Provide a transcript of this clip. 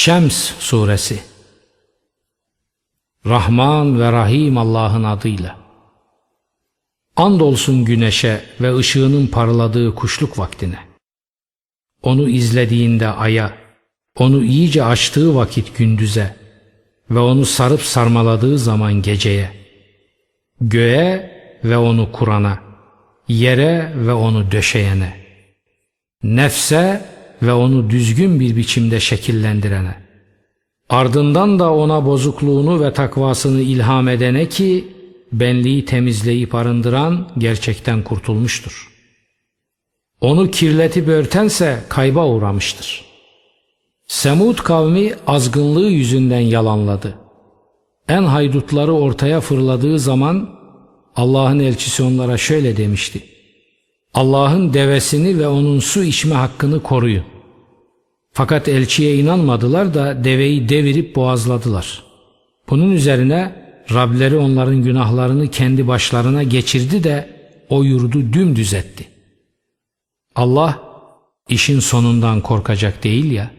Şems Suresi Rahman ve Rahim Allah'ın adıyla Andolsun güneşe ve ışığının parladığı kuşluk vaktine. Onu izlediğinde aya, onu iyice açtığı vakit gündüze ve onu sarıp sarmaladığı zaman geceye. Göğe ve onu kurana, yere ve onu döşeyene. Nefse ve onu düzgün bir biçimde şekillendirene. Ardından da ona bozukluğunu ve takvasını ilham edene ki benliği temizleyip arındıran gerçekten kurtulmuştur. Onu kirletip örtense kayba uğramıştır. Semud kavmi azgınlığı yüzünden yalanladı. En haydutları ortaya fırladığı zaman Allah'ın elçisi onlara şöyle demişti. Allah'ın devesini ve onun su içme hakkını koruyun. Fakat elçiye inanmadılar da deveyi devirip boğazladılar. Bunun üzerine Rableri onların günahlarını kendi başlarına geçirdi de o yurdu dümdüz etti. Allah işin sonundan korkacak değil ya.